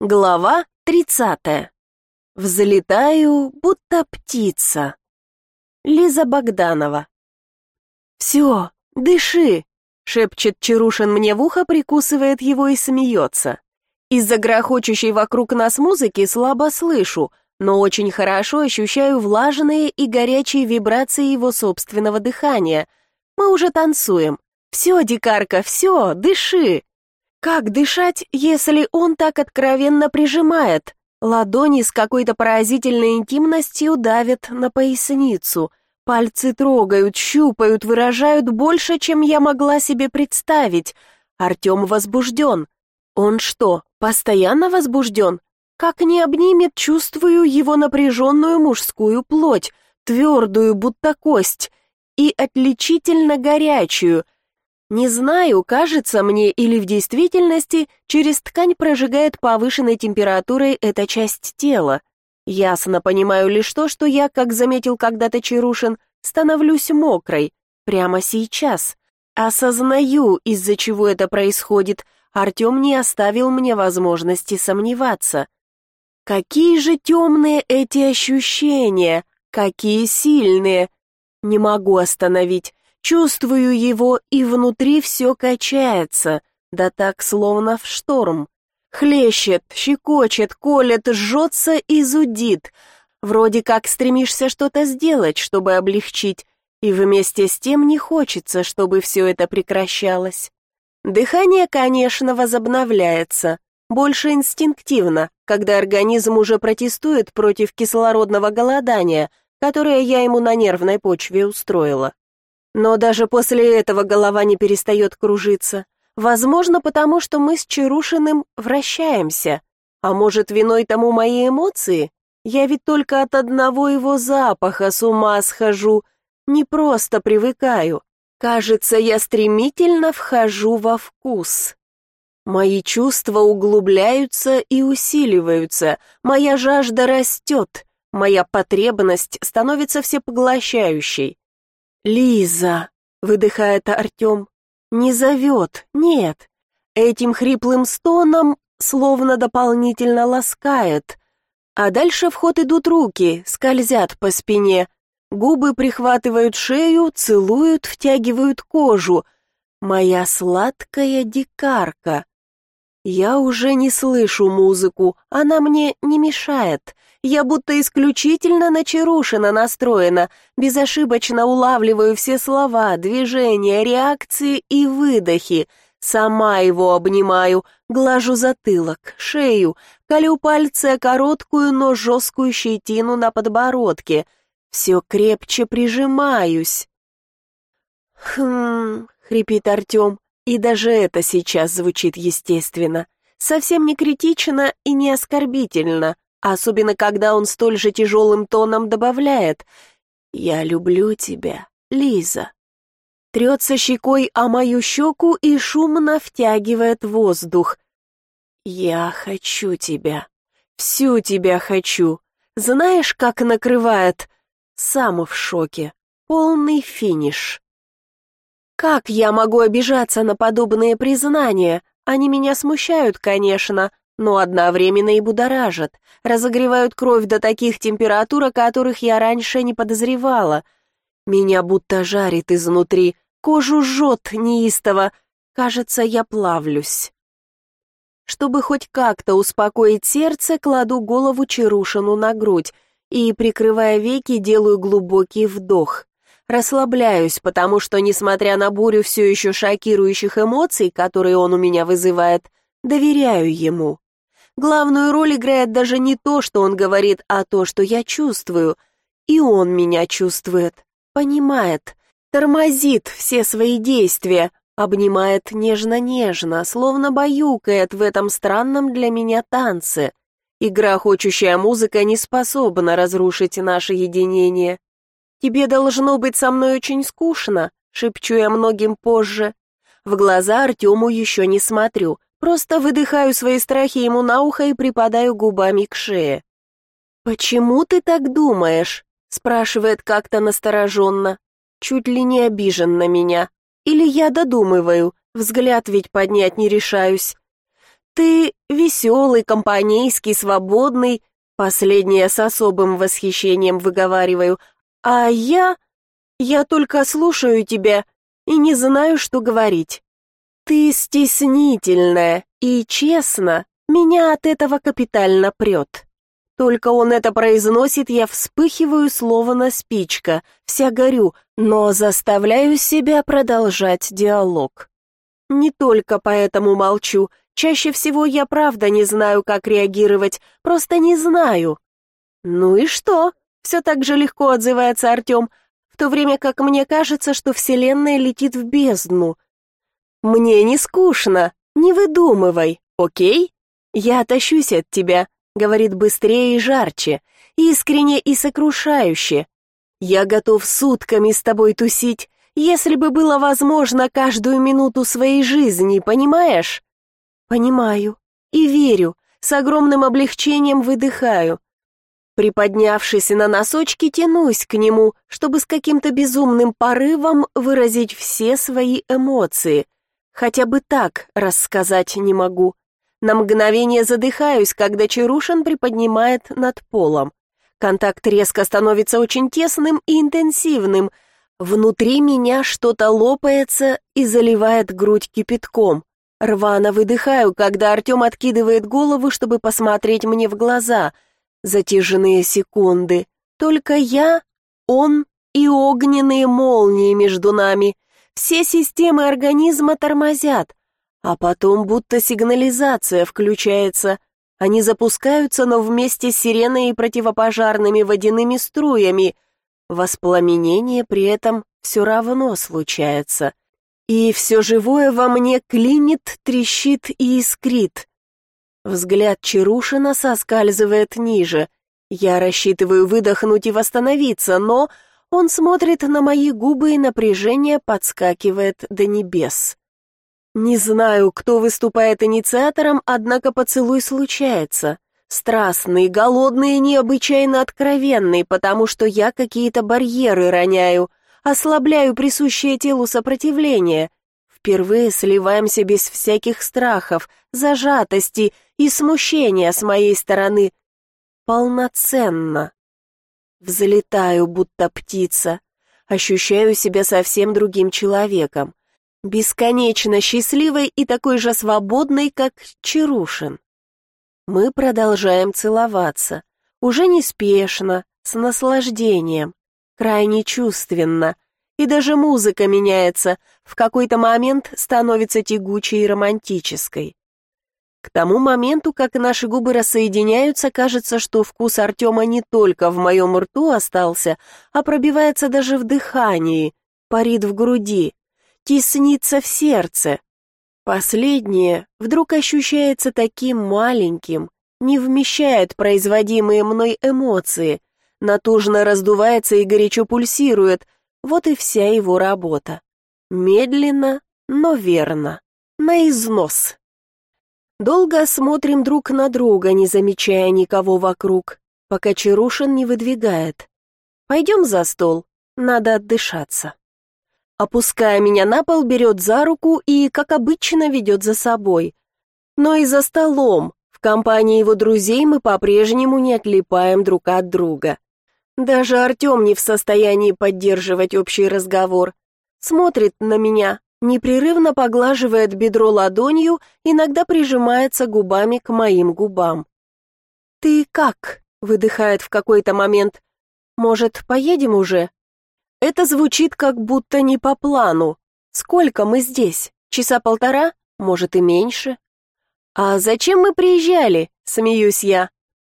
Глава тридцатая. Взлетаю, будто птица. Лиза Богданова. «Все, дыши!» — шепчет Чарушин мне в ухо, прикусывает его и смеется. Из-за грохочущей вокруг нас музыки слабо слышу, но очень хорошо ощущаю влажные и горячие вибрации его собственного дыхания. Мы уже танцуем. «Все, дикарка, все, дыши!» Как дышать, если он так откровенно прижимает? Ладони с какой-то поразительной интимностью давят на поясницу. Пальцы трогают, щупают, выражают больше, чем я могла себе представить. Артем возбужден. Он что, постоянно возбужден? Как не обнимет, чувствую его напряженную мужскую плоть, твердую, будто кость, и отличительно горячую — не знаю, кажется мне или в действительности через ткань прожигает повышенной температурой эта часть тела. Ясно понимаю лишь то, что я, как заметил когда-то Чарушин, становлюсь мокрой прямо сейчас. Осознаю, из-за чего это происходит. Артем не оставил мне возможности сомневаться. Какие же темные эти ощущения, какие сильные. Не могу остановить. Чувствую его, и внутри все качается, да так, словно в шторм. Хлещет, щекочет, колет, жжется и зудит. Вроде как стремишься что-то сделать, чтобы облегчить, и вместе с тем не хочется, чтобы все это прекращалось. Дыхание, конечно, возобновляется, больше инстинктивно, когда организм уже протестует против кислородного голодания, которое я ему на нервной почве устроила. Но даже после этого голова не перестает кружиться. Возможно, потому что мы с Чарушиным вращаемся. А может, виной тому мои эмоции? Я ведь только от одного его запаха с ума схожу. Не просто привыкаю. Кажется, я стремительно вхожу во вкус. Мои чувства углубляются и усиливаются, моя жажда растет, моя потребность становится всепоглощающей. «Лиза!» — выдыхает Артем. «Не зовет, нет. Этим хриплым стоном словно дополнительно ласкает. А дальше в ход идут руки, скользят по спине. Губы прихватывают шею, целуют, втягивают кожу. Моя сладкая дикарка. Я уже не слышу музыку, она мне не мешает. Я будто исключительно на настроена, безошибочно улавливаю все слова, движения, реакции и выдохи. Сама его обнимаю, глажу затылок, шею, колю пальцы короткую, но жесткую щетину на подбородке. Все крепче прижимаюсь. «Хм...» — хрипит Артем, и даже это сейчас звучит естественно. Совсем не критично и не оскорбительно особенно когда он столь же тяжелым тоном добавляет «Я люблю тебя, Лиза». Трется щекой о мою щеку и шумно втягивает воздух. «Я хочу тебя, всю тебя хочу. Знаешь, как накрывает?» Сам в шоке. Полный финиш. Как я могу обижаться на подобные признания? Они меня смущают, конечно, но одновременно и будоражат, разогревают кровь до таких температур, о которых я раньше не подозревала. Меня будто жарит изнутри, кожу жжет неистово, кажется, я плавлюсь. Чтобы хоть как-то успокоить сердце, кладу голову Чарушину на грудь и, прикрывая веки, делаю глубокий вдох. Расслабляюсь, потому что, несмотря на бурю все еще шокирующих эмоций, которые он у меня вызывает, доверяю ему. Главную роль играет даже не то, что он говорит, а то, что я чувствую. И он меня чувствует, понимает, тормозит все свои действия, обнимает нежно-нежно, словно баюкает в этом странном для меня танце. Игра хочущая музыка не способна разрушить наше единение. «Тебе должно быть со мной очень скучно», — шепчу я многим позже. В глаза Артему еще не смотрю, Просто выдыхаю свои страхи ему на ухо и припадаю губами к шее. «Почему ты так думаешь?» — спрашивает как-то настороженно. Чуть ли не обижен на меня. Или я додумываю, взгляд ведь поднять не решаюсь. Ты веселый, компанейский, свободный, последнее с особым восхищением выговариваю, а я... я только слушаю тебя и не знаю, что говорить. Ты стеснительная, и, честно, меня от этого капитально прет. Только он это произносит, я вспыхиваю, словно спичка, вся горю, но заставляю себя продолжать диалог. Не только поэтому молчу, чаще всего я правда не знаю, как реагировать, просто не знаю. Ну и что? Все так же легко отзывается Артем, в то время как мне кажется, что Вселенная летит в бездну. Мне не скучно, не выдумывай, окей? Я тащусь от тебя, говорит быстрее и жарче, искренне и сокрушающе. Я готов сутками с тобой тусить, если бы было возможно каждую минуту своей жизни, понимаешь? Понимаю и верю, с огромным облегчением выдыхаю. Приподнявшись на носочки, тянусь к нему, чтобы с каким-то безумным порывом выразить все свои эмоции. Хотя бы так рассказать не могу. На мгновение задыхаюсь, когда Чарушин приподнимает над полом. Контакт резко становится очень тесным и интенсивным. Внутри меня что-то лопается и заливает грудь кипятком. Рвано выдыхаю, когда Артем откидывает голову, чтобы посмотреть мне в глаза. Затяженные секунды. Только я, он и огненные молнии между нами. Все системы организма тормозят. А потом будто сигнализация включается. Они запускаются, но вместе с сиреной и противопожарными водяными струями. Воспламенение при этом все равно случается. И все живое во мне клинит, трещит и искрит. Взгляд Чарушина соскальзывает ниже. Я рассчитываю выдохнуть и восстановиться, но он смотрит на мои губы, и напряжение подскакивает до небес. Не знаю, кто выступает инициатором, однако поцелуй случается. Страстный, голодный и необычайно откровенный, потому что я какие-то барьеры роняю, ослабляю присущее телу сопротивление. Впервые сливаемся без всяких страхов, зажатости и смущения с моей стороны. Полноценно. Взлетаю, будто птица. Ощущаю себя совсем другим человеком бесконечно счастливой и такой же свободной, как Чарушин. Мы продолжаем целоваться, уже неспешно, с наслаждением, крайне чувственно, и даже музыка меняется, в какой-то момент становится тягучей и романтической. К тому моменту, как наши губы рассоединяются, кажется, что вкус Артема не только в моем рту остался, а пробивается даже в дыхании, парит в груди, теснится в сердце. Последнее вдруг ощущается таким маленьким, не вмещает производимые мной эмоции, натужно раздувается и горячо пульсирует, вот и вся его работа. Медленно, но верно, на износ. Долго смотрим друг на друга, не замечая никого вокруг, пока Чарушин не выдвигает. «Пойдем за стол, надо отдышаться». Опуская меня на пол, берет за руку и, как обычно, ведет за собой. Но и за столом, в компании его друзей мы по-прежнему не отлипаем друг от друга. Даже Артем не в состоянии поддерживать общий разговор. Смотрит на меня, непрерывно поглаживает бедро ладонью, иногда прижимается губами к моим губам. «Ты как?» — выдыхает в какой-то момент. «Может, поедем уже?» Это звучит как будто не по плану. Сколько мы здесь? Часа полтора? Может и меньше? А зачем мы приезжали? Смеюсь я.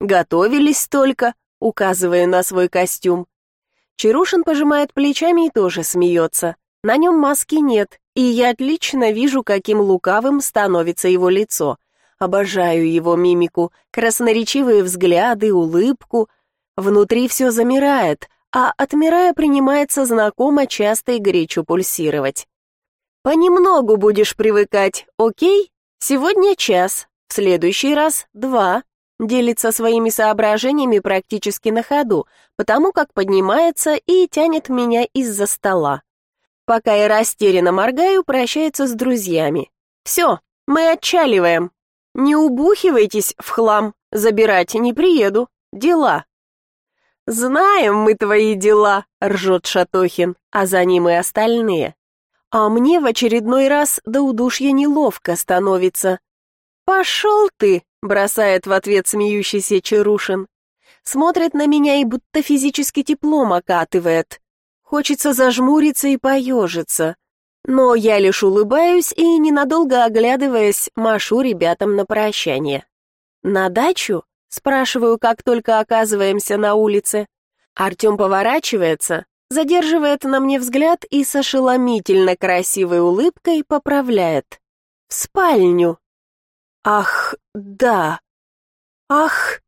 Готовились только, указывая на свой костюм. Чарушин пожимает плечами и тоже смеется. На нем маски нет, и я отлично вижу, каким лукавым становится его лицо. Обожаю его мимику, красноречивые взгляды, улыбку. Внутри все замирает, а отмирая принимается знакомо часто и горячо пульсировать. Понемногу будешь привыкать, окей? Сегодня час, в следующий раз два. Делится своими соображениями практически на ходу, потому как поднимается и тянет меня из-за стола. Пока я растерянно моргаю, прощается с друзьями. Все, мы отчаливаем. Не убухивайтесь в хлам, забирать не приеду. Дела. Знаем мы твои дела, ржет Шатохин, а за ним и остальные. А мне в очередной раз до удушья неловко становится. «Пошел ты!» — бросает в ответ смеющийся Чарушин. Смотрит на меня и будто физически теплом окатывает. Хочется зажмуриться и поежиться. Но я лишь улыбаюсь и, ненадолго оглядываясь, машу ребятам на прощание. «На дачу?» — спрашиваю, как только оказываемся на улице. Артем поворачивается, задерживает на мне взгляд и с ошеломительно красивой улыбкой поправляет. «В спальню». «Ах, да! Ах,